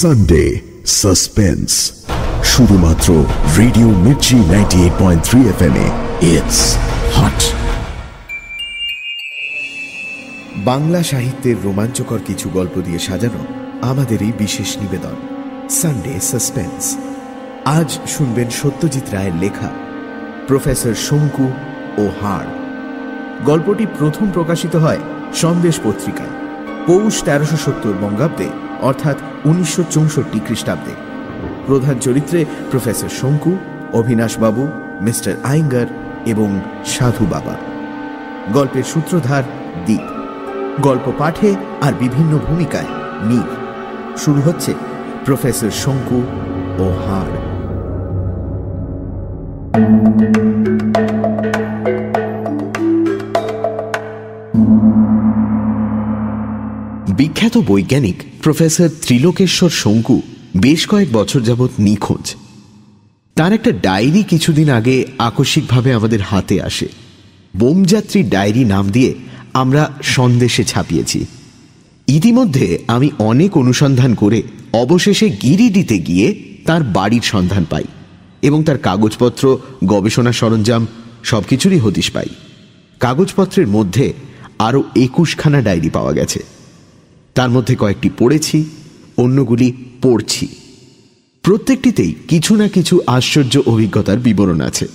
Sunday suspense শুধুমাত্র radio Mirchi ninety eight point three F M it's hot Bangla সাহিত্যের রোমাঞ্চকর কিছু গল্প দিয়ে সাজানো আমাদের এই বিশেষ নিবেদন সানডে সাসপেন্স আজ শুনবেন সত্যজিৎ রায়ের লেখা প্রফেসর শঙ্কু ও হাড়। গল্পটি প্রথম প্রকাশিত হয় সন্দেশ পত্রিকায়, পৌষ তেরোশো সত্তর বঙ্গাব্দে, অর্থাৎ উনিশশো চৌষট্টি খ্রিস্টাব্দে। প্রধান চরিত্রে প্রফেসর শঙ্কু অভিনাশবাবু মিস্টার আইঙ্গার এবং সাধু বাবা। গল্পের সূত্রধার দ্বীপ গল্প পাঠে আর বিভিন্ন ভূমিকায় নীল। শুরু হচ্ছে প্রফেসর শঙ্কু ও হাড় বিখ্যাত বৈজ্ঞানিক প্রফেসর ত্রিলোকেশ্বর শঙ্কু বেশ কয়েক বছর যাবৎ নিখোঁজ। তার একটা ডায়েরি কিছুদিন আগে আকস্মিকভাবে আমাদের হাতে আসে। বোমযাত্রী ডায়েরি নাম দিয়ে আমরা সন্দেশে ছাপিয়েছি। ইতিমধ্যে আমি অনেক অনুসন্ধান করে অবশেষে গিরিডিতে গিয়ে তার বাড়ির সন্ধান পাই এবং তার কাগজপত্র, গবেষণা সরঞ্জাম সবকিছুরই হদিশ পাই। কাগজপত্রের মধ্যে আরও একুশখানা ডায়েরি পাওয়া গেছে। তার মধ্যে কয়েকটি পড়েছি, অন্যগুলি পড়ছি। প্রত্যেকটিতেই কিছু না কিছু আশ্চর্য অভিজ্ঞতার বিবরণ আছে।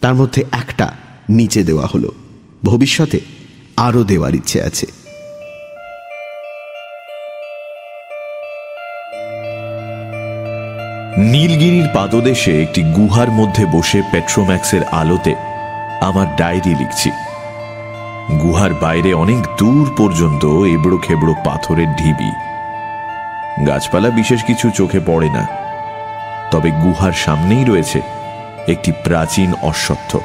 তার মধ্যে একটা নিচে দেওয়া হলো। ভবিষ্যতে আরও দেওয়ার ইচ্ছে আছে। নীলগিরির পাদদেশে একটি গুহার মধ্যে বসে পেট্রোম্যাক্সের আলোতে আমার ডায়েরি লিখছি। গুহার বাইরে অনেক দূর পর্যন্ত এবড়ো খেবড়ো পাথরের ঢিবি। গাছপালা বিশেষ কিছু চোখে পড়ে না। তবে গুহার সামনেই রয়েছে একটি প্রাচীন অশ্বত্থ।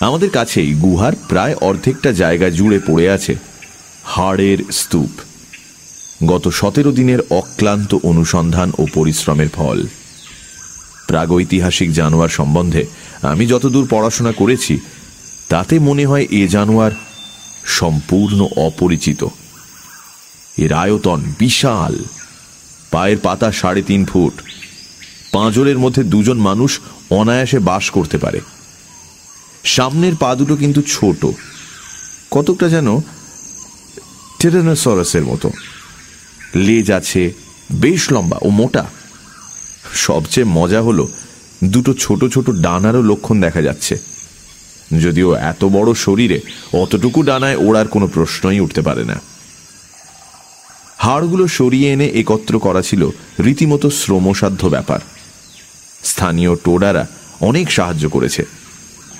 আমাদের কাছেই গুহার প্রায় অর্ধেকটা জায়গা জুড়ে পড়ে আছে হাড়ের স্তূপ। গত সতেরো দিনের অক্লান্ত অনুসন্ধান ও পরিশ্রমের ফল। প্রাগৈতিহাসিক জানোয়ার সম্বন্ধে আমি যতদূর পড়াশোনা করেছি, তাতে মনে হয় এ জানোয়ার সম্পূর্ণ অপরিচিত। এর আয়তন বিশাল। পায়ের পাতা সাড়ে তিন ফুট। পাঁজরের মধ্যে দুজন মানুষ অনায়াসে বাস করতে পারে। সামনের পা দুটো কিন্তু ছোট। কতকটা যেন টেরানোসরাসের মতো। লেজ আছে, বেশ লম্বা ও মোটা। সবচেয়ে মজা হলো দুটো ছোট ছোট ডানারও লক্ষণ দেখা যাচ্ছে। যদিও এত বড় শরীরে অতটুকু ডানায় ওড়ার কোনো প্রশ্নই উঠতে পারে না। হাড়গুলো সরিয়ে এনে একত্র করা ছিল রীতিমতো শ্রমসাধ্য ব্যাপার। স্থানীয় টোডারা অনেক সাহায্য করেছে।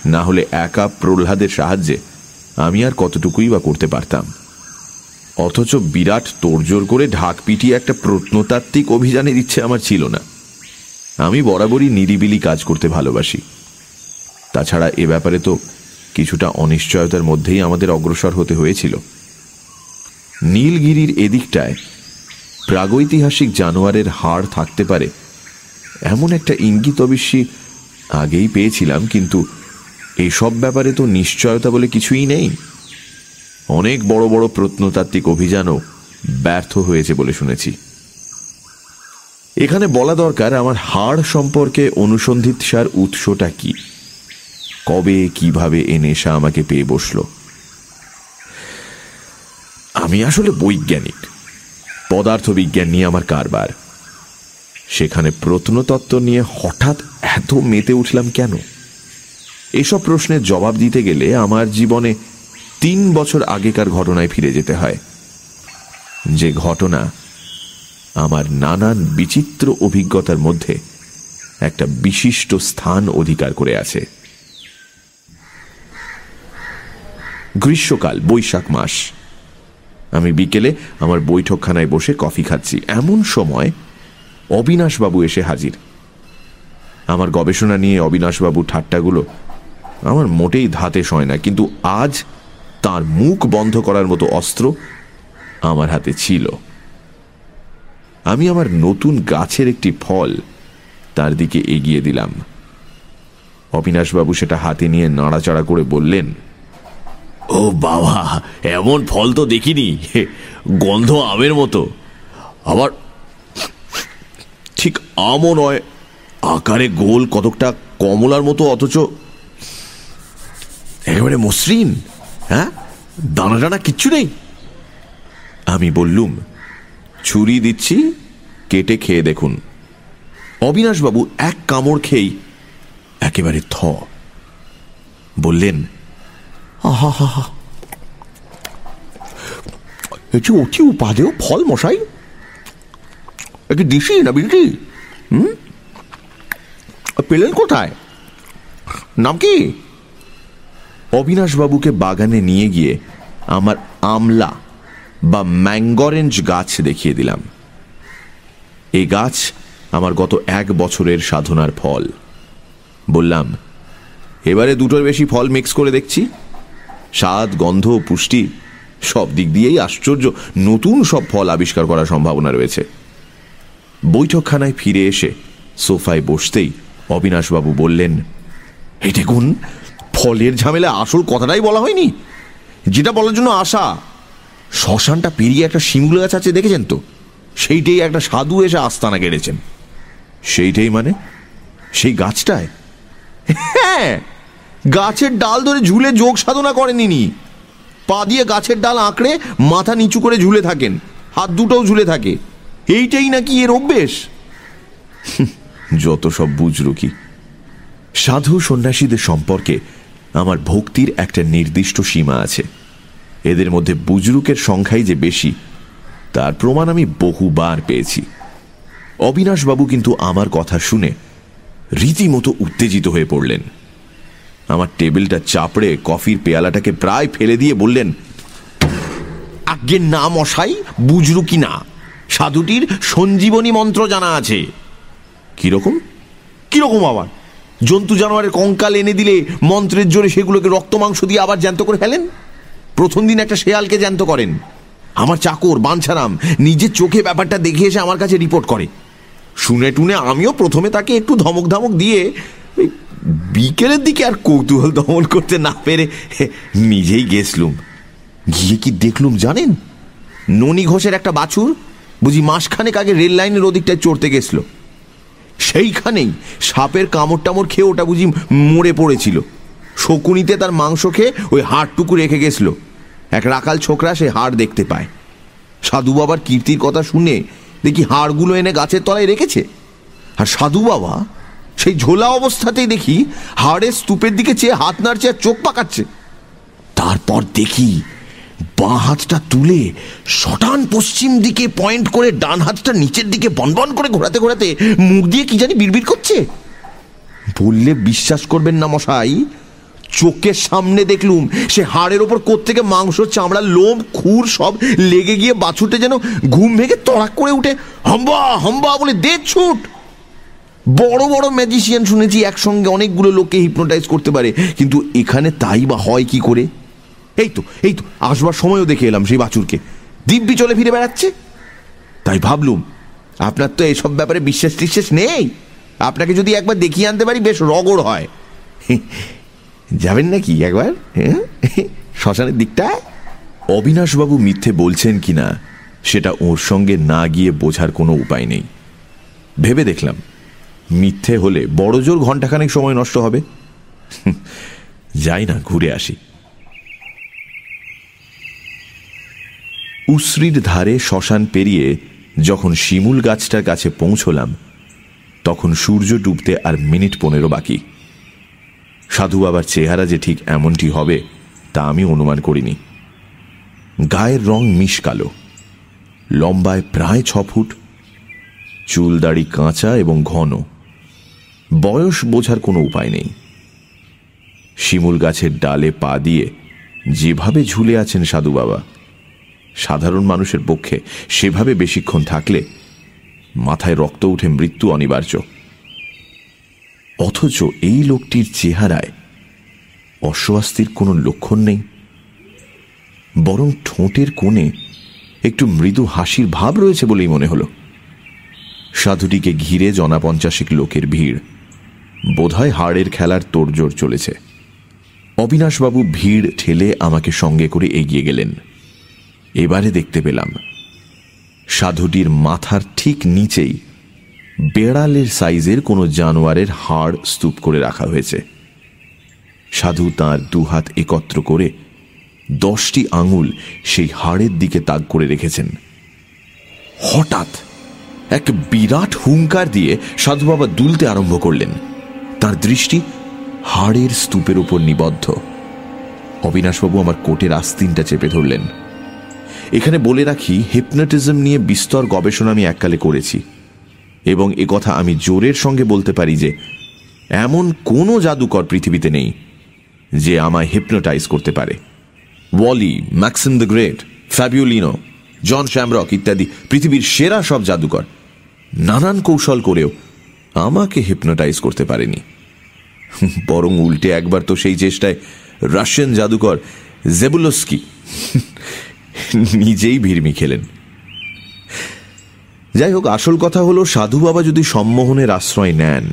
না হলে একা প্রহ্লাদের সাহায্যে আমি আর কতটুকুই বা করতে পারতাম। অথচ বিরাট তোড়জোড় করে ঢাক পিটিয়ে একটা প্রত্নতাত্ত্বিক অভিযানের ইচ্ছে আমার ছিল না। আমি বরাবরই নিরিবিলি কাজ করতে ভালোবাসি। তাছাড়া এ ব্যাপারে তো কিছুটা অনিশ্চয়তার মধ্যেই আমাদের অগ্রসর হতে হয়েছিল। নীলগিরির এদিকটায় প্রাগৈতিহাসিক জানোয়ারের হাড় থাকতে পারে এমন একটা ইঙ্গিত অবশ্যই আগেই পেয়েছিলাম, কিন্তু এসব ব্যাপারে তো নিশ্চয়তা বলে কিছুই নেই। অনেক বড় বড় প্রত্নতাত্ত্বিক অভিযানও ব্যর্থ হয়েছে বলে শুনেছি। এখানে বলা দরকার আমার হাড় সম্পর্কে অনুসন্ধিৎসার উৎসটা কি? কবে, কীভাবে এ নেশা আমাকে পেয়ে বসল? আমি আসলে বৈজ্ঞানিক। পদার্থবিজ্ঞান নিয়ে আমার কারবার। সেখানে প্রত্নতত্ত্ব নিয়ে হঠাৎ এত মেতে উঠলাম কেন? এসব প্রশ্নের জবাব দিতে গেলে আমার জীবনে তিন বছর আগেকার ঘটনায় ফিরে যেতে হয়। যে ঘটনা আমার নানান বিচিত্র অভিজ্ঞতার মধ্যে একটা বিশিষ্ট স্থান অধিকার করে আছে। গ্রীষ্মকাল, বৈশাখ মাস। আমি বিকেলে আমার বৈঠকখানায় বসে কফি খাচ্ছি। এমন সময় অবিনাশবাবু এসে হাজির। আমার গবেষণা নিয়ে অবিনাশবাবু ঠাট্টাগুলো আমার মোটেই ধাতে সয় না, কিন্তু আজ তার মুখ বন্ধ করার মতো অস্ত্র আমার হাতে ছিল। আমি আমার নতুন গাছের একটি ফল তার দিকে এগিয়ে দিলাম। অবিনাশবাবু সেটা হাতে নিয়ে নাড়াচাড়া করে বললেন ও বাবা এমন ফল তো দেখিনি। গন্ধ আমের মতো। আবার ঠিক আমও নয় আকারে গোল কতকটা কমলার মতো অথচ একেবারে মসৃণ হ্যাঁ? দানা টানা কিচ্ছু নেই। আমি বললুম ছুরি দিচ্ছি, কেটে খেয়ে দেখুন। অবিনাশবাবু এক কামড় খেয়েই একেবারে থ বললেন এটি অতি উপাদেয় ফল মশাই? এটি দিশি না বিলটি হুম? পেলেন কোথায়? নাম কি? অবিনাশবাবুকে বাগানে নিয়ে গিয়ে আমার আমলা বা ম্যাঙ্গরেঞ্জ গাছ দেখিয়ে দিলাম। এই গাছ আমার গত এক বছরের সাধনার ফল। বললাম, এবারে দুটোর বেশি ফল মিক্স করে দেখছি। স্বাদ, গন্ধ, পুষ্টি সব দিক দিয়েই আশ্চর্য। নতুন সব ফল আবিষ্কার করার সম্ভাবনা রয়েছে। বৈঠকখানায় ফিরে এসে সোফায় বসতেই অবিনাশবাবু বললেন, এই দেখুন, ফলের ঝামেলা আসল কথাটাই বলা হয়নি। যেটা বলার জন্য আশা শ্মশানটা পেরিয়ে একটা শিমুল গাছ আছে, দেখেছেন তো? সেইটাই একটা সাধু এসে আস্তানা গেড়েছেন সেইটাই মানে? সেই গাছটায়? হ্যাঁ গাছের ডাল ধরে ঝুলে যোগ সাধনা করেন ইনি। পা দিয়ে গাছের ডাল আঁকড়ে মাথা নিচু করে ঝুলে থাকেন, হাত দুটোও ঝুলে থাকে। এইটাই নাকি এর অভ্যেস? যত সব বুঝল বুজরুকি সাধু সন্ন্যাসীদের সম্পর্কে আমার ভক্তির একটা নির্দিষ্ট সীমা আছে। এদের মধ্যে বুজরুকের সংখ্যাই যে বেশি, তার প্রমাণ আমি বহুবার পেয়েছি। অবিনাশবাবু কিন্তু আমার কথা শুনে রীতিমতো উত্তেজিত হয়ে পড়লেন। আমার টেবিলটা চাপড়ে কফির পেয়ালাটাকে প্রায় ফেলে দিয়ে বললেন, আজ্ঞের না মশাই বুজরু কি না? সাধুটির সঞ্জীবনী মন্ত্র জানা আছে। কীরকম? কীরকম আবার? জন্তু জানোয়ারের কঙ্কাল এনে দিলে মন্ত্রের জোরে সেগুলোকে রক্ত মাংস দিয়ে আবার জ্যান্ত করে ফেলেন? প্রথম দিন একটা শেয়ালকে জ্যান্ত করেন। আমার চাকর, বাঞ্ছারাম, নিজের চোখে ব্যাপারটা দেখে এসে আমার কাছে রিপোর্ট করে। শুনে টুনে আমিও প্রথমে তাকে একটু ধমক ধমক দিয়ে বিকেলের দিকে আর কৌতূহল দমন করতে না পেরে নিজেই গেছলুম গিয়ে কি দেখলুম জানেন? ননী ঘোষের একটা বাছুর, বুঝি মাসখানেক আগে রেল লাইনের ওদিকটায় চড়তে গেছিল সেইখানেই সাপের কামড় টামড় খেয়ে ওটা বুঝি মরে পড়েছিল। শকুনিতে তার মাংস খেয়ে ওই হাড়টুকু রেখে গেছিল এক রাকাল ছোকরা সে হাড় দেখতে পায়। সাধু বাবার কীর্তির কথা শুনে দেখি হাড়গুলো এনে গাছের তলায় রেখেছে। আর সাধু বাবা সেই ঝোলা অবস্থাতেই দেখি হাড়ের স্তূপের দিকে চেয়ে হাত নাড়ছে আর চোখ পাকাচ্ছে। তারপর দেখি বাঁ হাতটা তুলে শটান পশ্চিম দিকে পয়েন্ট করে ডান হাতটা নিচের দিকে বনবন করে ঘোরাতে ঘোরাতে মুখ দিয়ে কি জানি বিড়বিড় করছে। বললে বিশ্বাস করবেন না মশাই চোখের সামনে দেখলুম। সে হাড়ের ওপর কোত্থেকে মাংস, চামড়া, লোম, খুর সব লেগে গিয়ে বাছুরটা যেন ঘুম ভেঙে তড়াক করে উঠে। হম্বা হম্বা বলে দে ছুট। বড় বড় ম্যাজিশিয়ান শুনেছি একসঙ্গে অনেকগুলো লোককে হিপনোটাইজ করতে পারে। কিন্তু এখানে তাই বা হয় কি করে? এই তো এই তো, আসবার সময়ও দেখে এলাম সেই বাছুরকে। দিব্যি চলে ফিরে বেড়াচ্ছে। তাই ভাবলুম, আপনার তো এসব ব্যাপারে বিশ্বাস টিশ্বাস নেই। আপনাকে যদি একবার দেখিয়ে আনতে পারি, বেশ রগড় হয়। যাবেন নাকি একবার? হ্যাঁ? শ্মশানের দিকটায় অবিনাশবাবু মিথ্যে বলছেন কিনা, সেটা ওর সঙ্গে না গিয়ে বোঝার কোনো উপায় নেই। ভেবে দেখলাম, মিথ্যে হলে বড় জোর ঘন্টাখানেক সময় নষ্ট হবে। যাই না, ঘুরে আসি। উশ্রির ধারে শ্মশান পেরিয়ে যখন শিমুল গাছটার কাছে পৌঁছলাম, তখন সূর্য ডুবতে আর মিনিট পনেরো বাকি। সাধু বাবার চেহারা যে ঠিক এমনটি হবে, তা আমি অনুমান করিনি। গায়ের রং মিশ কালো। লম্বায় প্রায় ছ ফুট। চুল দাড়ি কাঁচা এবং ঘন। বয়স বোঝার কোনো উপায় নেই। শিমুল গাছের ডালে পা দিয়ে যেভাবে ঝুলে আছেন সাধু বাবা, সাধারণ মানুষের পক্ষে সেভাবে বেশিক্ষণ থাকলে মাথায় রক্ত উঠে মৃত্যু অনিবার্য। অথচ এই লোকটির চেহারায় অস্বস্তির কোনো লক্ষণ নেই, বরং ঠোঁটের কোণে একটু মৃদু হাসির ভাব রয়েছে বলেই মনে হলো। সাধুটিকে ঘিরে জনা পঞ্চাশিক লোকের ভিড়। বোধহয় হাড়ের খেলার তোড়জোড় চলেছে। অবিনাশবাবু ভিড় ঠেলে আমাকে সঙ্গে করে এগিয়ে গেলেন। এবারে দেখতে পেলাম, সাধুটির মাথার ঠিক নিচেই বেড়ালের সাইজের কোনো জানোয়ারের হাড় স্তূপ করে রাখা হয়েছে। সাধু তাঁর দুহাত একত্র করে দশটি আঙুল সেই হাড়ের দিকে তাক করে রেখেছেন। হঠাৎ এক বিরাট হুঙ্কার দিয়ে সাধু বাবা দুলতে আরম্ভ করলেন। তার দৃষ্টি হাড়ের স্তূপের উপর নিবদ্ধ। অবিনাশবাবু আমার কোটের আস্তিনটা চেপে ধরলেন। এখানে বলে রাখি, হিপনোটিজম নিয়ে বিস্তর গবেষণা আমি এককালে করেছি। এবং এ কথা আমি জোরের সঙ্গে বলতে পারি যে, এমন কোনো জাদুকর পৃথিবীতে নেই যে আমায় হিপনোটাইজ করতে পারে। Wally Maxim the great Fabulino John Shamrock ইত্যাদি পৃথিবীর সেরা সব জাদুকর নানান কৌশল করেও আমাকে হিপনোটাইজ করতে পারেনি। বরং উল্টে একবার তো সেই চেষ্টায় রাশিয়ান জাদুকর জেবুলস্কি নিজেই ভিড়মি খেলেন যাই হোক আসল কথা হলো, সাধু বাবা যদি সম্মোহনের আশ্রয় নেন,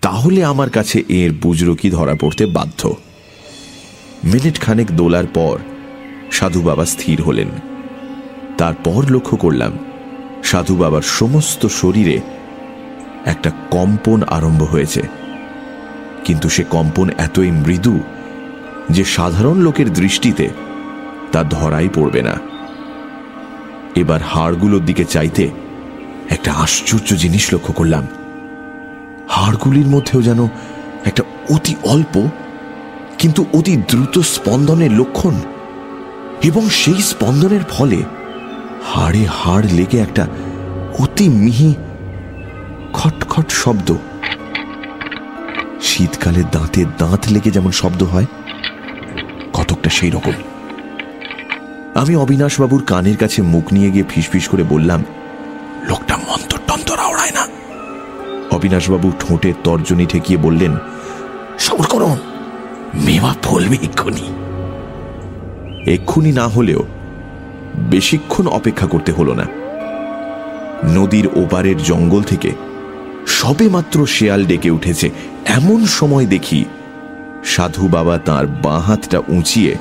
তাহলে আমার কাছে এর বুজরকি ধরা পড়তে বাধ্য। মিনিট খানেক দোলার পর সাধু বাবা স্থির হলেন। তারপর লক্ষ্য করলাম, সাধু বাবার সমস্ত শরীরে একটা কম্পন আরম্ভ হয়েছে। কিন্তু সে কম্পন এতই মৃদু যে সাধারণ লোকের দৃষ্টিতে তা ধরাই পড়বে না। এবার হাড়গুলোর দিকে চাইতে একটা আশ্চর্য জিনিস লক্ষ্য করলাম। হাড়গুলির মধ্যেও যেন একটা অতি অল্প কিন্তু অতি দ্রুত স্পন্দনের লক্ষণ এবং সেই স্পন্দনের ফলে হাড়ে হাড় লেগে একটা অতি মিহি খটখট শব্দ। শীতকালে দাঁতে দাঁত লেগে যেমন শব্দ হয়, কতকটা সেই রকম আমি অবিনাশবাবুর কানের কাছে মুখ নিয়ে গিয়ে ফিসফিস করে বললাম, লোকটা মন্তর টন্তর আওড়ায় না? অবিনাশবাবু ঠোঁটে তর্জনী ঠেকিয়ে বললেন, সবর করুন মেওয়া ফলবে এক্ষুনি। এক্ষুনি না হলেও বেশিক্ষণ অপেক্ষা করতে হলো না। নদীর ওপারের জঙ্গল থেকে সবে মাত্র শেয়াল ডেকে উঠেছে। এমন সময় দেখি সাধু বাবা তার বাঁ হাতটা উঁচিয়ে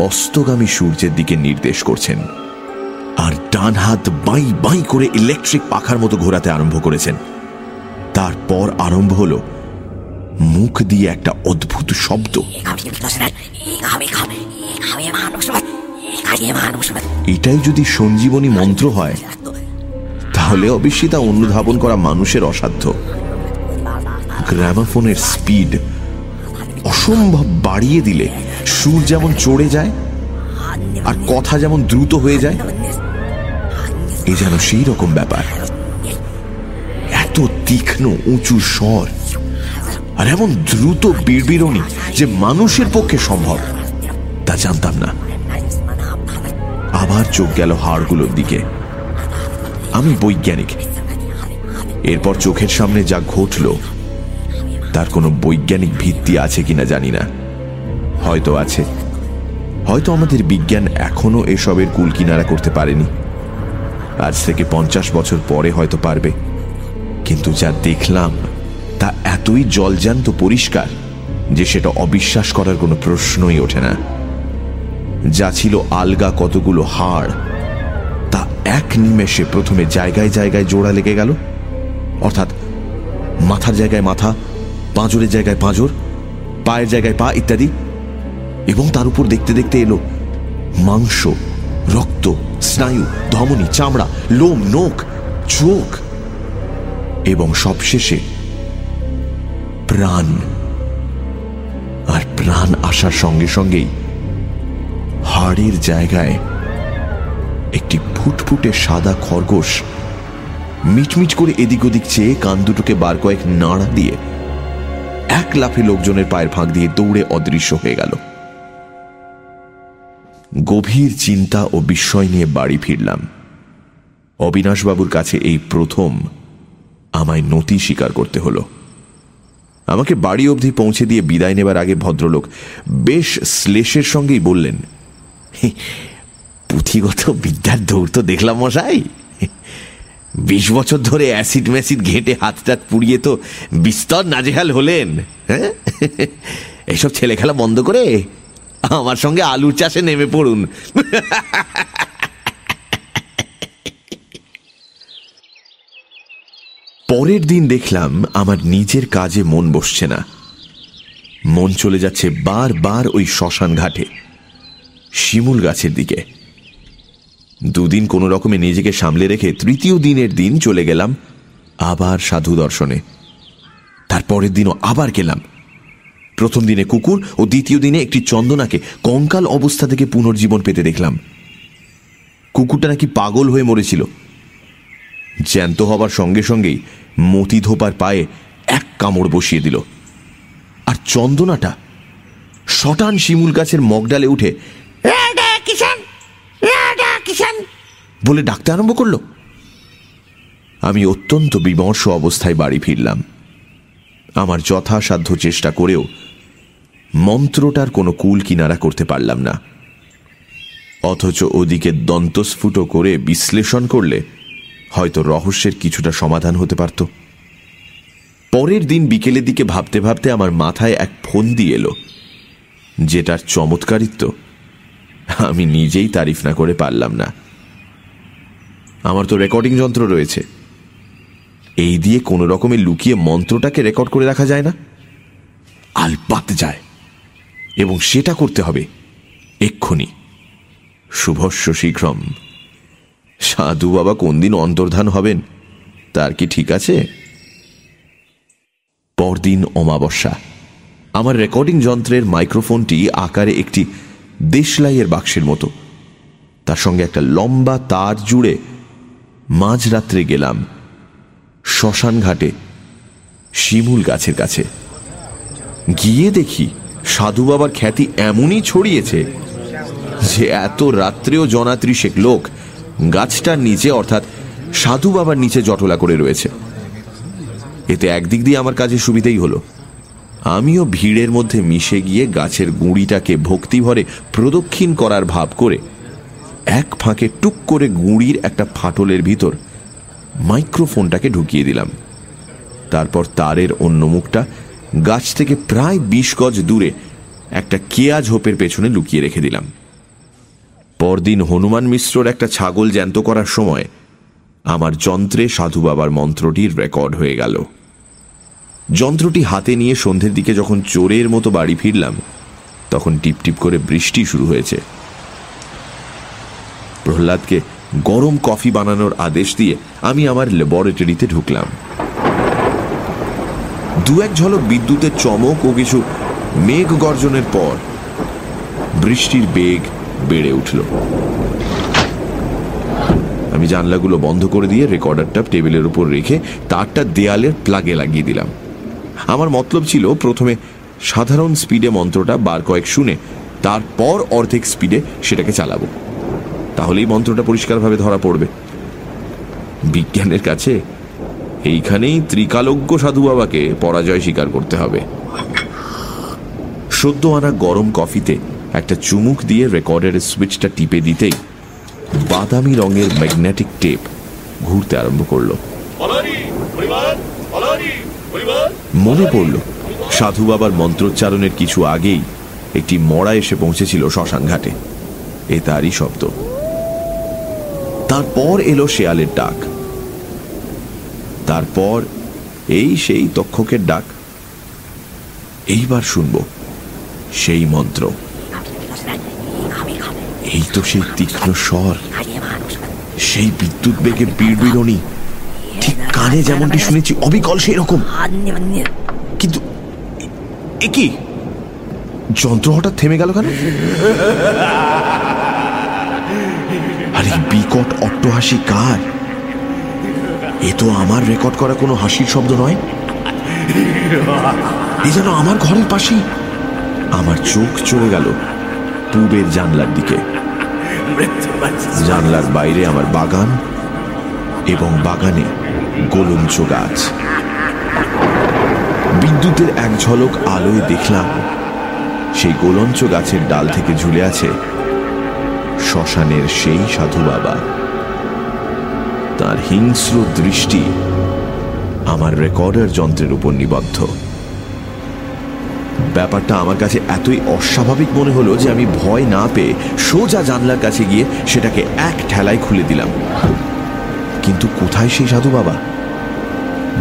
অস্তগামী সূর্যের দিকে নির্দেশ করছেন আর ডান হাত বাই বাই করে ইলেকট্রিক পাখার মতো ঘোরাতে আরম্ভ করেছেন। তারপর আরম্ভ হলো মুখ দিয়ে একটা অদ্ভুত শব্দ। এটাই যদি সঞ্জীবনী মন্ত্র হয়, তাহলে অবশ্যই তা অনুধাবন করা মানুষের অসাধ্য। গ্রামাফোনের স্পিড অসম্ভব বাড়িয়ে দিলে সুর যেমন চড়ে যায়, আর কথা যেমন দ্রুত হয়ে যায়, এ যেন সেই রকম ব্যাপার। এত তীক্ষ্ণ, উঁচু স্বর, আর এমন দ্রুত বিড়বিড়নি যে মানুষের পক্ষে সম্ভব, তা জানতাম না। আবার চোখ গেল হাড়গুলোর দিকে। আমি বৈজ্ঞানিক। এরপর চোখের সামনে যা ঘটল, তার কোনো বৈজ্ঞানিক ভিত্তি আছে কিনা জানি না। হয়তো আছে। হয়তো আমাদের বিজ্ঞান এখনও এসবের কুল কিনারা করতে পারেনি। আজ থেকে পঞ্চাশ বছর পরে হয়তো পারবে। কিন্তু যা দেখলাম, তা এতই জলজান্ত পরিষ্কার যে সেটা অবিশ্বাস করার কোনো প্রশ্নই ওঠে না। যা ছিল আলগা কতগুলো হাড়, তা এক নিমেষে প্রথমে জায়গায় জায়গায় জোড়া লেগে গেল। অর্থাৎ মাথার জায়গায় মাথা, পাঁজরের জায়গায় পাঁজর, পায়ের জায়গায় পা ইত্যাদি এবং তার উপর দেখতে দেখতে এলো মাংস, রক্ত, স্নায়ু, ধমনী, চামড়া, লোম, নোখ, চোখ এবং সবশেষে প্রাণ। আর প্রাণ আসার সঙ্গে সঙ্গেই হাড়ের জায়গায় একটি ফুটফুটে সাদা খরগোশ মিটমিট করে এদিক ওদিক চেয়ে কান দুটোকে বার কয়েক নাড়া দিয়ে এক লাফে লোকজনের পায়ের ফাঁক দিয়ে দৌড়ে অদৃশ্য হয়ে গেল। গভীর চিন্তা ও বিস্ময় নিয়ে বাড়ি ফিরলাম। অবিনাশবাবুর কাছে এই প্রথম আমায় নতি স্বীকার করতে হলো। আমাকে বাড়ি অবধি পৌঁছে দিয়ে বিদায় নেবার আগে ভদ্রলোক বেশ শ্লেষের সঙ্গেই বললেন পুঁথিগত বিদ্যার দৌড় তো দেখলাম মশাই। বিশ বছর ধরে অ্যাসিড ম্যাসিড ঘেঁটে হাত টাত পুড়িয়ে তো বিস্তর নাজেহাল হলেন হ্যাঁ? এসব ছেলে খেলা বন্ধ করে আমার সঙ্গে আলুর চাষে নেমে পড়ুন। পরের দিন দেখলাম আমার নিজের কাজে মন বসছে না। মন চলে যাচ্ছে বারবার ওই শ্মশান ঘাটে, শিমুল গাছের দিকে। দুদিন কোনো রকমে নিজেকে সামলে রেখে তৃতীয় দিনের দিন চলে গেলাম আবার সাধু দর্শনে। তারপরের দিনও আবার গেলাম। প্রথম দিনে কুকুর ও দ্বিতীয় দিনে একটি চন্দনাকে কঙ্কাল অবস্থা থেকে পুনর্জীবন পেতে দেখলাম। কুকুরটা নাকি পাগল হয়ে মরেছিল। জ্যান্ত হবার সঙ্গে সঙ্গেই মতি ধোপার পায়ে এক কামড় বসিয়ে দিল। আর চন্দনাটা শটান শিমুল গাছের মগডালে উঠে বলে ডাকতে আরম্ভ করল। আমি অত্যন্ত বিমর্ষ অবস্থায় বাড়ি ফিরলাম। আমার যথাসাধ্য চেষ্টা করেও মন্ত্রটার কোনো কুল কিনারা করতে পারলাম না। অথচ ওদিকে দন্তস্ফুট করে বিশ্লেষণ করলে হয়তো রহস্যের কিছুটা সমাধান হতে পারত। পরের দিন বিকেলের দিকে ভাবতে ভাবতে আমার মাথায় এক ফোন দিয়ে এলো, যেটার চমৎকারিত্ব আমি নিজেই তারিফ না করে পারলাম না। আমার তো রেকর্ডিং যন্ত্র রয়েছে। এই দিয়ে কোনো রকমে লুকিয়ে মন্ত্রটাকে রেকর্ড করে রাখা যায় না? আলপাত যায়। এবং সেটা করতে হবে এক্ষুনি। শুভস্য শীঘ্রম। সাধু বাবা কোন দিন অন্তর্ধান হবেন, তার কি ঠিক আছে? পরদিন অমাবস্যা। আমার রেকর্ডিং যন্ত্রের মাইক্রোফোনটি আকারে একটি দেশলাইয়ের বাক্সের মতো। তার সঙ্গে একটা লম্বা তার জুড়ে মাঝরাত্রে গেলাম শ্মশান ঘাটে শিমুল গাছের কাছে। গিয়ে দেখি সাধু বাবার খ্যাতি এমনই ছড়িয়েছে যে এত রাত্রেও জনাত্রিশেক লোক গাছটার নিচে, অর্থাৎ সাধু বাবার নিচে জটলা করে রয়েছে। এতে একদিক দিয়ে আমার কাজে সুবিধেই হলো। আমিও ভিড়ের মধ্যে মিশে গিয়ে গাছের গুঁড়িটাকে ভক্তিভরে প্রদক্ষিণ করার ভাব করে এক ফাঁকে টুক করে গুঁড়ির একটা ফাটলের ভিতর মাইক্রোফোনটাকে ঢুকিয়ে দিলাম। তারপর তারের অন্য মুখটা গাছ থেকে প্রায় বিশ গজ দূরে একটা কেয়া ঝোপের পেছনে লুকিয়ে রেখে দিলাম। পরদিন হনুমান মিশ্রর একটা ছাগল জ্যান্ত করার সময় আমার যন্ত্রে সাধু বাবার মন্ত্রটির রেকর্ড হয়ে গেল। যন্ত্রটি হাতে নিয়ে সন্ধ্যের দিকে যখন চোরের মতো বাড়ি ফিরলাম, তখন টিপটিপ করে বৃষ্টি শুরু হয়েছে। প্রহ্লাদকে গরম কফি বানানোর আদেশ দিয়ে আমি আমার ল্যাবরেটরিতে ঢুকলাম। দু এক ঝলক বিদ্যুতের চমক ও কিছু মেঘ গর্জনের পর বৃষ্টির বেগ বেড়ে উঠল। আমি জানলাগুলো বন্ধ করে দিয়ে রেকর্ডারটা টেবিলের উপর রেখে তারটা দেয়ালের প্লাগে লাগিয়ে দিলাম। আমার মতলব ছিল প্রথমে সাধারণ স্পিডে মন্ত্রটা বার কয়েক শুনে তারপর অর্ধেক স্পিডে সেটাকে চালাবো। তাহলেই মন্ত্রটা পরিষ্কারভাবে ধরা পড়বে। বিজ্ঞানের কাছে এইখানেই ত্রিকালজ্ঞ সাধু বাবাকে পরাজয় স্বীকার করতে হবে। সদ্য আনা গরম কফিতে একটা চুমুক দিয়ে রেকর্ডের সুইচটা টিপে দিতেই বাদামি রঙের ম্যাগনেটিক টেপ ঘুরতে আরম্ভ করল। মনে পড়ল সাধু বাবার মন্ত্রোচ্চারণের কিছু আগেই একটি মরা এসে পৌঁছেছিল শ্মশান ঘাটে। এ তারই শব্দ। তারপর এলো শেয়ালের ডাক। তারপর এই সেই তক্ষকের ডাক। এইবার শুনব সেই মন্ত্র। এই তো সেই তীক্ষ্ণ স্বর, সেই বিদ্যুৎ বেগের বিড়বিড়নি। ঠিক কানে যেমনটি শুনেছি, অবিকল সেই রকম কিন্তু এ কি? যন্ত্র হঠাৎ থেমে গেল কেন? আরে বিকট অট্টহাসি কার? এ তো আমার রেকর্ড করা কোনো হাসির শব্দ নয়। এ যেন আমার ঘরের পাশেই। আমার চোখ চলে গেল পূবের জানলার দিকে। জানলার বাইরে আমার বাগান এবং বাগানে গোলঞ্চ গাছ। বিদ্যুতের এক ঝলক আলোয় দেখলাম, সেই গোলঞ্চ গাছের ডাল থেকে ঝুলে আছে শ্মশানের সেই সাধু বাবা। তার হিংস্র দৃষ্টি আমার রেকর্ডার যন্ত্রের উপর নিবদ্ধ। ব্যাপারটা আমার কাছে এতই অস্বাভাবিক মনে হলো যে আমি ভয় না পেয়ে সোজা জানলার কাছে গিয়ে সেটাকে এক ঠেলায় খুলে দিলাম। কিন্তু কোথায় সেই সাধু বাবা?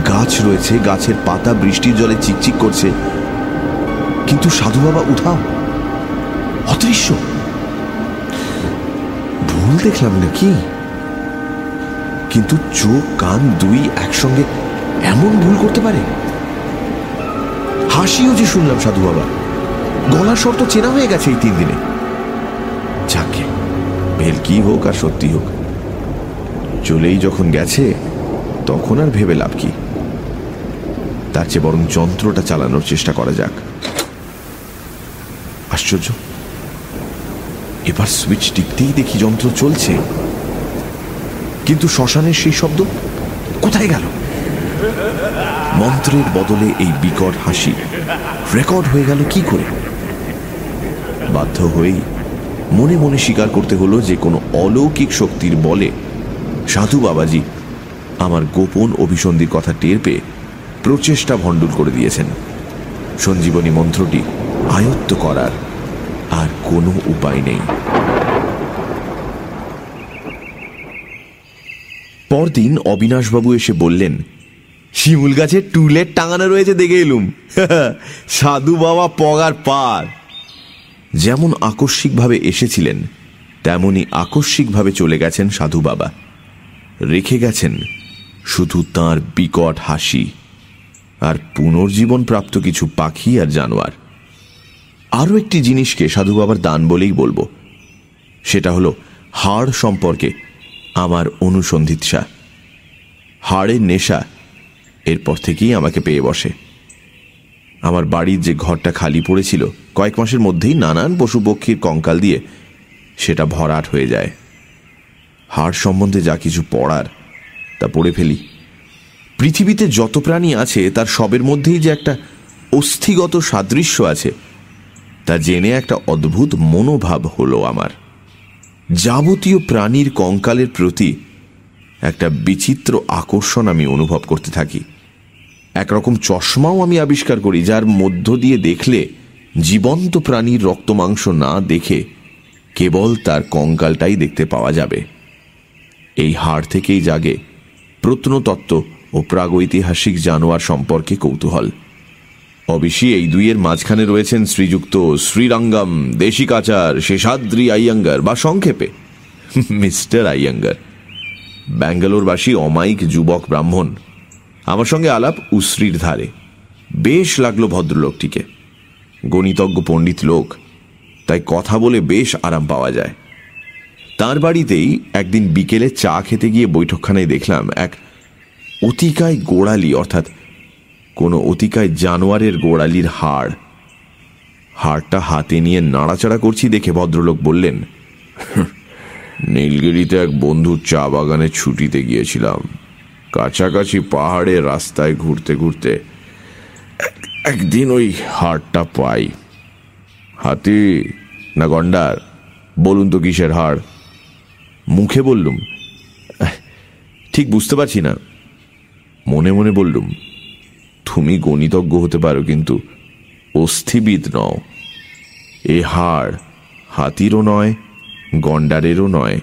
গাছ রয়েছে, গাছের পাতা বৃষ্টির জলে চিকচিক করছে। কিন্তু সাধু বাবা উঠাও অদৃশ্য। ভুল দেখলাম নাকি? কিন্তু চোখ, কান দুই একসঙ্গে এমন ভুল করতে পারে? হাসিও যে শুনলাম, সাধু বাবা। গলার স্বর তো চেনা হয়ে গেছে এই তিন দিনে। যাকে ভেলকি হোক আর সত্যি হোক, চলেই যখন গেছে, তখন আর ভেবে লাভ কি? তার চেয়ে বরং যন্ত্রটা চালানোর চেষ্টা করা যাক। আশ্চর্য, এবার সুইচ টিপতেই দেখি যন্ত্র চলছে। কিন্তু শ্মশানের সেই শব্দ কোথায় গেল? মন্ত্রের বদলে এই বিকট হাসি রেকর্ড হয়ে গেল কি করে? বাধ্য হয়েই মনে মনে স্বীকার করতে হলো যে কোনো অলৌকিক শক্তির বলে, সাধু বাবাজি আমার গোপন অভিসন্ধির কথা টের পেয়ে প্রচেষ্টা ভণ্ডুল করে দিয়েছেন। সঞ্জীবনী মন্ত্রটি আয়ত্ত করার আর কোনো উপায় নেই। পরদিন অবিনাশবাবু এসে বললেন, শিমুল গাছের টুলের টাঙানো রয়েছে দেখে এলুম। সাধু বাবা পগার পার। যেমন আকস্মিকভাবে এসেছিলেন, তেমনি আকস্মিকভাবে চলে গেছেন সাধু বাবা। রেখে গেছেন শুধু তার বিকট হাসি আর পুনর্জীবন প্রাপ্ত কিছু পাখি আর জানোয়ার। আরও একটি জিনিসকে সাধু বাবার দান বলেই বলব। সেটা হলো হাড় সম্পর্কে আমার অনুসন্ধিৎসা। হাড়ের নেশা। এরপর থেকেই আমাকে পেয়ে বসে। আমার বাড়ির যে ঘরটা খালি পড়েছিল, কয়েক মাসের মধ্যেই নানান পশু পক্ষীর কঙ্কাল দিয়ে সেটা ভরাট হয়ে যায়। হাড় সম্বন্ধে যা কিছু পড়ার, তা পড়ে ফেলি। পৃথিবীতে যত প্রাণী আছে, তার সবের মধ্যেই যে একটা অস্থিগত সাদৃশ্য আছে, তা জেনে একটা অদ্ভুত মনোভাব হলো আমার। যাবতীয় প্রাণীর কঙ্কালের প্রতি একটা বিচিত্র আকর্ষণ আমি অনুভব করতে থাকি। একরকম চশমাও আমি আবিষ্কার করি, যার মধ্য দিয়ে দেখলে জীবন্ত প্রাণীর রক্তমাংস না দেখে কেবল তার কঙ্কালটাই দেখতে পাওয়া যাবে। এই হাড় থেকেই জাগে প্রত্নতত্ত্ব ও প্রাগৈতিহাসিক জানোয়ার সম্পর্কে কৌতূহল। অবশ্যই এই দুইয়ের মাঝখানে রয়েছেন শ্রীযুক্ত শ্রীরঙ্গম, দেশিকাচার, শেষাদ্রি আইয়াঙ্গার বা সংক্ষেপে মিস্টার আইয়াঙ্গার। ব্যাঙ্গালোরবাসী অমায়িক যুবক ব্রাহ্মণ। আমার সঙ্গে আলাপ উশ্রির ধারে। বেশ লাগল ভদ্রলোকটিকে। গণিতজ্ঞ পণ্ডিত লোক, তাই কথা বলে বেশ আরাম পাওয়া যায়। তার বাড়িতেই একদিন বিকেলে চা খেতে গিয়ে বৈঠকখানায় দেখলাম এক অতিকায় গোড়ালি, অর্থাৎ কোনো অতিকায় জানোয়ারের গোড়ালির হাড়। হাড়টা হাতে নিয়ে নাড়াচাড়া করছি দেখে ভদ্রলোক বললেন নীলগিরিতে এক বন্ধুর চা বাগানে ছুটিতে গিয়েছিলাম। কাছাকাছি পাহাড়ে রাস্তায় ঘুরতে ঘুরতে একদিন ওই হাড়টা পাই। হাতি না গন্ডার? বলুন তো কিসের হাড়? মুখে বললুম। ঠিক বুঝতে পারছি না। মনে মনে বললুম, তুমি গণিতজ্ঞ হতে পারো, কিন্তু অস্থিবিদ নও। এ হাড় হাতিরও নয় গন্ডারেরও নয়,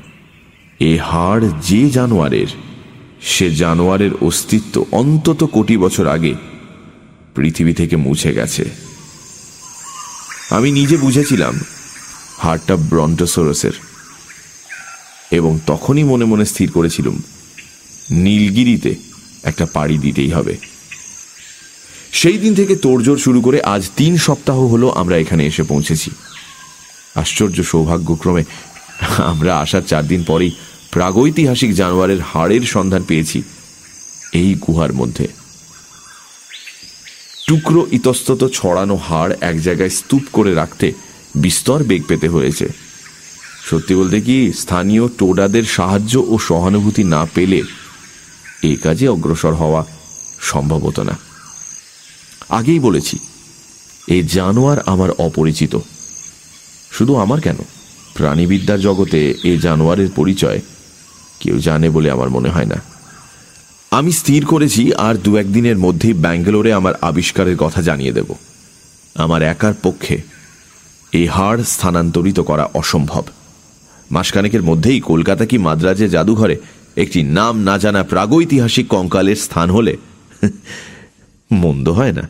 এ হাড় যে জানোয়ারের, সে জানোয়ারের অস্তিত্ব অন্তত কোটি বছর আগে পৃথিবী থেকে মুছে গেছে। আমি নিজে বুঝেছিলাম হাড়টা ব্রন্টোসোরসের এবং তখনই মনে মনে স্থির করেছিলাম, নীলগিরিতে একটা পাড়ি দিতেই হবে। সেই দিন থেকে তোড়জোড় শুরু করে আজ তিন সপ্তাহ হলো আমরা এখানে এসে পৌঁছেছি। আশ্চর্য সৌভাগ্যক্রমে আমরা আসার চার দিন পরেই প্রাগৈতিহাসিক জানোয়ারের হাড়ের সন্ধান পেয়েছি এই গুহার মধ্যে। টুকরো ইতস্তত ছড়ানো হাড় এক জায়গায় স্তূপ করে রাখতে বিস্তর বেগ পেতে হয়েছে। সত্যি বলতে কি, স্থানীয় টোডাদের সাহায্য ও সহানুভূতি না পেলে এই কাজে অগ্রসর হওয়া সম্ভব হতো না। আগেই বলেছি এই জানোয়ার আমার অপরিচিত। শুধু আমার কেন? প্রাণীবিদ্যার জগতে এ জানোয়ারের পরিচয় কেউ জানে বলে আমার মনে হয় না। আমি স্থির করেছি আর দু একদিনের মধ্যেই ব্যাঙ্গালোরে আমার আবিষ্কারের কথা জানিয়ে দেব। আমার একার পক্ষে এই হাড় স্থানান্তরিত করা অসম্ভব। মাসখানেকের মধ্যেই কলকাতা কি মাদ্রাজে জাদুঘরে একটি নাম না জানা প্রাগৈতিহাসিক কঙ্কালের স্থান হলে মন্দ হয় না।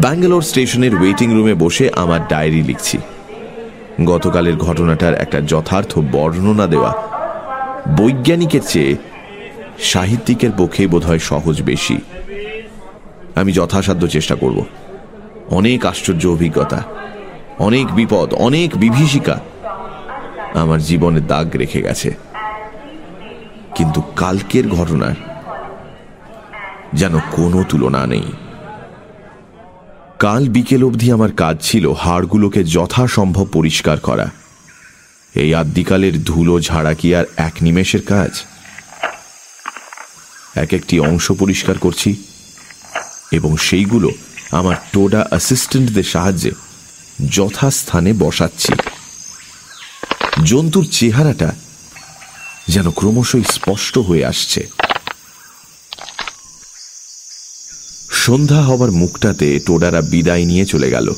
ব্যাঙ্গালোর স্টেশনের ওয়েটিং রুমে বসে আমার ডায়েরি লিখছি। গতকালের ঘটনাটার একটা যথার্থ বর্ণনা দেওয়া। বৈজ্ঞানিকের চেয়ে সাহিত্যিকের পক্ষে বোধহয় সহজ বেশি। আমি যথাসাধ্য চেষ্টা করব। অনেক আশ্চর্য অভিজ্ঞতা, অনেক বিপদ, অনেক বিভীষিকা আমার জীবনে দাগ রেখে গেছে। কিন্তু কালকের ঘটনার যেন কোনো তুলনা নেই। কাল বিকেল অবধি আমার কাজ ছিল হাড়গুলোকে যথাসম্ভব পরিষ্কার করা। এই আদ্যিকালের ধুলো, ঝাড়া কি আর এক নিমেষের কাজ? এক একটি অংশ পরিষ্কার করছি এবং সেইগুলো আমার টোডা অ্যাসিস্ট্যান্টদের সাহায্যে যথাস্থানে বসাচ্ছি। জন্তুর চেহারাটা যেন ক্রমশই স্পষ্ট হয়ে আসছে। সন্ধ্যা হবার মুখটাতে টোডারা বিদায় নিয়ে চলে গেল।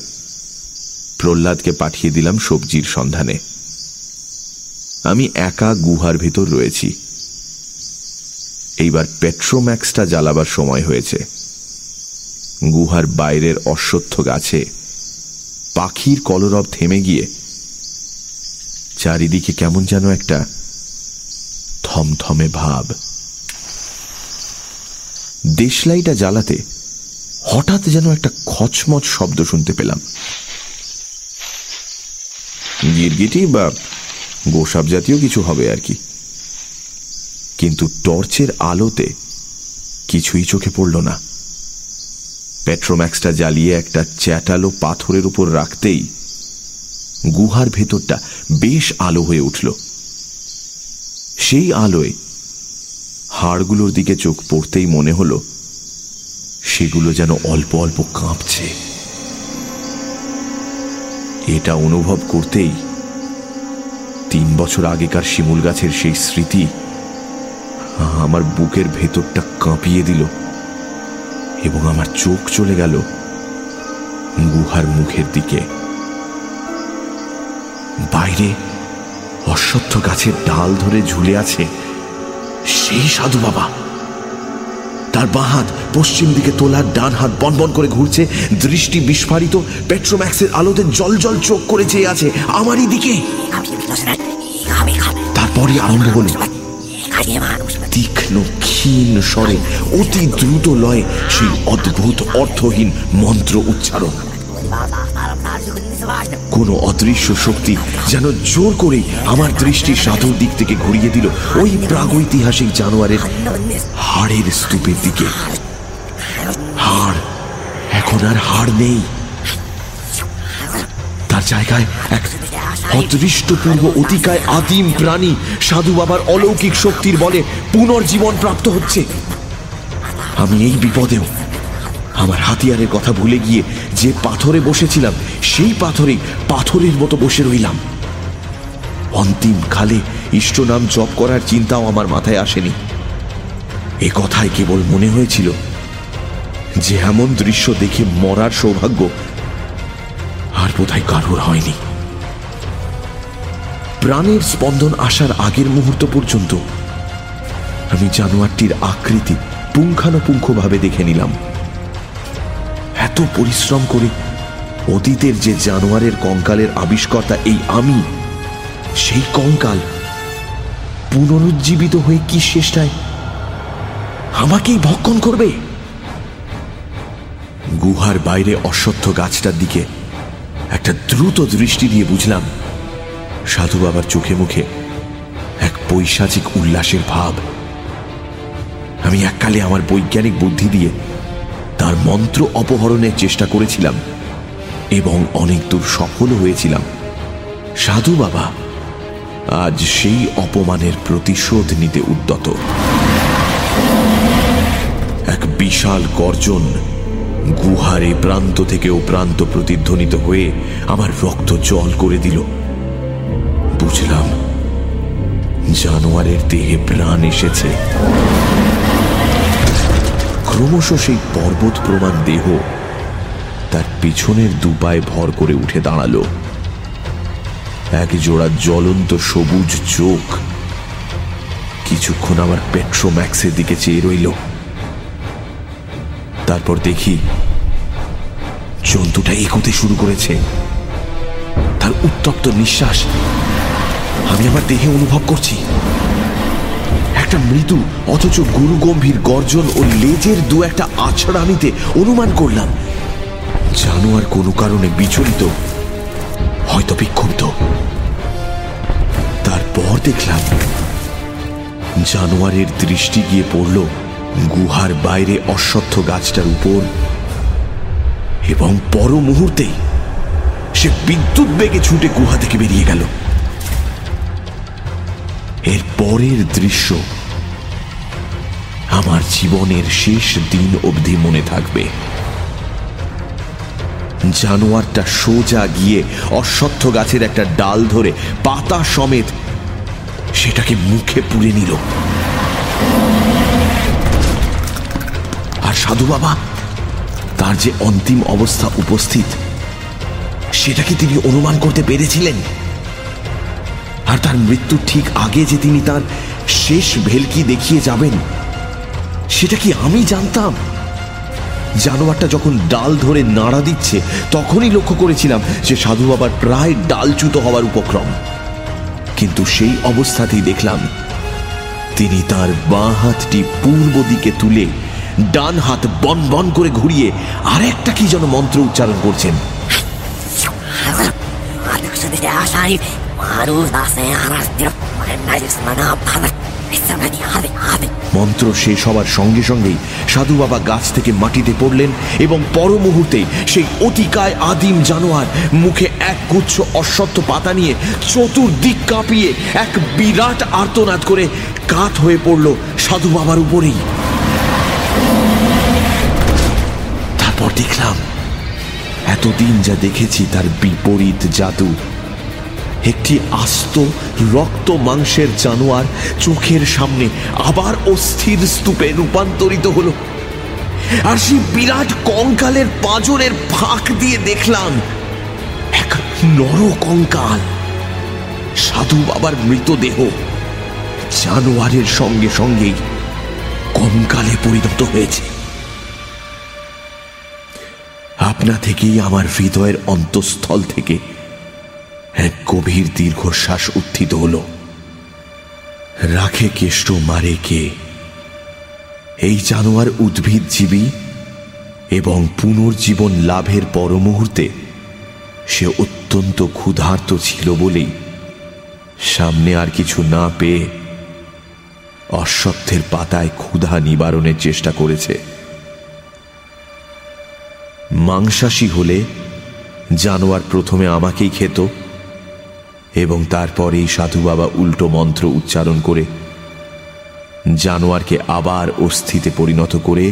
প্রহ্লাদকে পাঠিয়ে দিলাম সবজির সন্ধানে। আমি একা গুহার ভেতর রয়েছি। এইবার পেট্রোম্যাক্সটা জ্বালাবার সময় হয়েছে। গুহার বাইরের অশ্বত্থ গাছে পাখির কলরব থেমে গিয়ে চারিদিকে কেমন যেন একটা থমথমে ভাব। দেশলাইটা জ্বালাতে হঠাৎ যেন একটা খচমচ শব্দ শুনতে পেলাম। গিরগিটি বা গোসাপ জাতীয় কিছু হবে আর কি। কিন্তু টর্চের আলোতে কিছুই চোখে পড়ল না। পেট্রোম্যাক্সটা জ্বালিয়ে একটা চ্যাটালো পাথরের উপর রাখতেই গুহার ভেতরটা বেশ আলো হয়ে উঠল। সেই আলোয় হাড়গুলোর দিকে চোখ পড়তেই মনে হলো সেগুলো যেন অল্প অল্প কাঁপছে। এটা অনুভব করতেই তিন বছর আগেকার শিমুল গাছের সেই স্মৃতি আমার বুকের ভেতরটা কাঁপিয়ে দিল এবং আমার চোখ চলে গেল গুহার মুখের দিকে। বাইরে অশ্বত্থ গাছের ডাল ধরে ঝুলে আছে সেই সাধু বাবা। তার বাঁ হাত পশ্চিম দিকে তোলার ডান হাত বনবন করে ঘুরছে, দৃষ্টি বিস্ফারিত, পেট্রোম্যাক্সের আলোতে জল জল চোখ করে চেয়ে আছে, আমারই দিকে। তারপরই আরম্ভ হল। তীক্ষ্ণ, ক্ষীণ স্বরে, অতি দ্রুত লয়ে সেই অদ্ভুত, অর্থহীন মন্ত্র উচ্চারণ। কোন অদৃশ্য শক্তি যেন জোর করে আমার দৃষ্টি সাধুর দিক থেকে ঘুরিয়ে দিল ওই প্রাগৈতিহাসিক জানোয়ারের হাড়ের স্তূপের দিকে। হাড় এখন আর হাড় নেই। তার জায়গায় এক অদৃষ্টপূর্ব অতিকায় আদিম প্রাণী সাধু বাবার অলৌকিক শক্তির বলে পুনর্জীবন প্রাপ্ত হচ্ছে। আমি এই বিপদেও আমার হাতিয়ারের কথা ভুলে গিয়ে যে পাথরে বসেছিলাম সেই পাথরে পাথরের মতো বসে রইলাম। অন্তিম কালে ইষ্ট নাম জপ করার চিন্তাও আমার মাথায় আসেনি। এ কথায় কেবল মনে হয়েছিল যে এমন দৃশ্য দেখে মরার সৌভাগ্য আর বোধহয় কারোর হয়নি। প্রাণের স্পন্দন আসার আগের মুহূর্ত পর্যন্ত আমি জানোয়ারটির আকৃতি পুঙ্খানুপুঙ্খভাবে দেখে নিলাম। এত পরিশ্রম করে অতীতের যে জানোয়ারের কঙ্কালের আবিষ্কর্তা এই আমি, সেই কঙ্কাল পুনরুজ্জীবিত হয়ে কি শেষটায় আমাকেই ভক্ষণ করবে? গুহার বাইরে অশ্বত্থ গাছটার দিকে একটা দ্রুত দৃষ্টি দিয়ে বুঝলাম, সাধু বাবার চোখে মুখে এক পৈশাচিক উল্লাসের ভাব। আমি এককালে আমার বৈজ্ঞানিক বুদ্ধি দিয়ে তার মন্ত্র অপহরণের চেষ্টা করেছিলাম। এবং অনেক দূর সফল হয়েছিলাম। সাধু বাবা, আজ সেই অপমানের প্রতিশোধ নিতে উদ্যত। এক বিশাল গর্জন গুহার এই প্রান্ত থেকে ও প্রান্ত প্রতিধ্বনিত হয়ে আমার রক্ত জল করে দিল। বুঝলাম, জানোয়ারের দেহে প্রাণ এসেছে। ক্রমশ সেই পর্বত প্রমাণ দেহ তার পিছনের দুপায়ে ভর করে উঠে দাঁড়াল। এক জোড়া জ্বলন্ত সবুজ চোখ। কিছুক্ষণ আমার পেট্রোম্যাক্সের দিকে চেয়ে রইল। তারপর দেখি, জন্তুটা এগোতে শুরু করেছে। তার উত্তপ্ত নিঃশ্বাস, আমি আমার দেহে অনুভব করছি। একটা মৃদু, অথচ গুরু গম্ভীর গর্জন ও লেজের দু একটা আছড়ানিতে অনুমান করলাম জানোয়ার কোনো কারণে বিচলিত? হয়তো বিক্ষুব্ধ। তারপর দেখলাম, জানোয়ারের দৃষ্টি গিয়ে পড়ল গুহার বাইরে অশ্বত্থ গাছটার উপর এবং পর মুহূর্তেই সে বিদ্যুৎ বেগে ছুটে গুহা থেকে বেরিয়ে গেল। এর পরের দৃশ্য আমার জীবনের শেষ দিন অবধি মনে থাকবে। জানোয়ারটা সোজা গিয়ে অশ্বত্থ গাছের একটা ডাল ধরে পাতা সমেত সেটাকে মুখে পুড়ে নিল। আর সাধু বাবা, তার যে অন্তিম অবস্থা উপস্থিত, সেটা কি তিনি অনুমান করতে পেরেছিলেন? আর তার মৃত্যুর ঠিক আগে যে তিনি তার শেষ ভেলকি দেখিয়ে যাবেন, সেটা কি আমি জানতাম? জানোয়ারটা যখন ডাল ধরে নাড়া দিচ্ছে, তখনই লক্ষ্য করেছিলাম যে সাধু বাবার প্রায় ডালচ্যুত হওয়ার উপক্রম। কিন্তু সেই অবস্থাতেই দেখলাম, তিনি তার বাঁ হাতটি পূর্ব দিকে তুলে ডান হাত বন বন করে ঘুরিয়ে আরেকটা কি যেন মন্ত্র উচ্চারণ করছেন। মন্ত্র শেষ হবার সঙ্গে সঙ্গেই সাধু বাবা গাছ থেকে মাটিতে পড়লেন এবং পর মুহূর্তেই সেই অতিকায় আদিম জানোয়ার মুখে এক গুচ্ছ অশ্বত্থ পাতা নিয়ে চতুর্দিক কাঁপিয়ে এক বিরাট আর্তনাদ করে কাত হয়ে পড়ল সাধু বাবার উপরেই। তারপর দেখলাম, এতদিন যা দেখেছি তার বিপরীত জাদু একটি আস্ত, রক্ত মাংসের জানোয়ার চোখের সামনে আবার অস্থির স্তূপে রূপান্তরিত হলো। আর সেই বিরাট কঙ্কালের পাঁজরের ফাঁক দিয়ে দেখলাম, এক নর কঙ্কাল সাধু বাবার মৃতদেহ জানোয়ারের সঙ্গে সঙ্গেই কঙ্কালে পরিণত হয়েছে। আপনা থেকেই আমার হৃদয়ের অন্তঃস্থল থেকে এক গভীর দীর্ঘশ্বাস উত্থিত হল। রাখে কেষ্ট, মারে কে? এই জানোয়ার উদ্ভিদজীবী এবং পুনর্জীবন লাভের পর মুহূর্তে সে অত্যন্ত ক্ষুধার্ত ছিল বলেই সামনে আর কিছু না পেয়ে অশ্বত্থের পাতায় ক্ষুধা নিবারণের চেষ্টা করেছে। মাংসাশী হলে জানোয়ার প্রথমে আমাকেই খেত এবং তারপরেই সাধু বাবা উল্টো মন্ত্র উচ্চারণ করে জানোয়ারকে আবার অস্থিতে পরিণত করে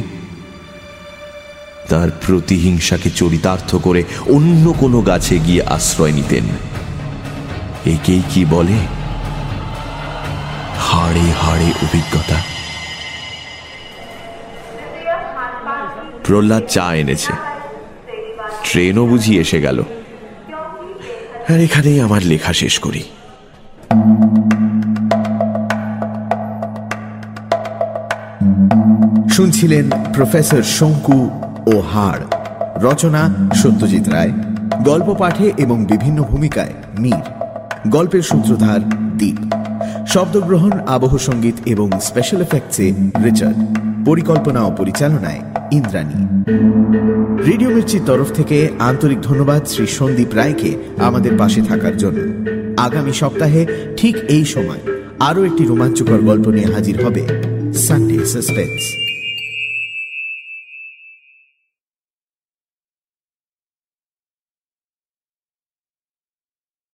তার প্রতিহিংসাকে চরিতার্থ করে অন্য কোনো গাছে গিয়ে আশ্রয় নিতেন। একেই কি বলে? হাড়ে হাড়ে অভিজ্ঞতা। প্রহ্লাদ চা এনেছে। ট্রেনও বুঝি এসে গেল। আর এখানেই আমার লেখা শেষ করি। শুনছিলেন প্রফেসর শঙ্কু ও হাড়, রচনা সত্যজিৎ রায়, গল্প পাঠে এবং বিভিন্ন ভূমিকায় মীর, গল্পের সূত্রধার দ্বীপ শব্দগ্রহণ, আবহ সংগীত এবং স্পেশাল এফেক্টসে রিচার্ড, পরিকল্পনা ও পরিচালনায় ইন্দ্রাণী। রেডিও মির্চির তরফ থেকে আন্তরিক ধন্যবাদ শ্রী সন্দীপ রায়কে আমাদের পাশে থাকার জন্য। আগামী সপ্তাহে ঠিক এই সময় আরও একটি রোমাঞ্চকর গল্প নিয়ে হাজির হবে সানডে সাসপেন্স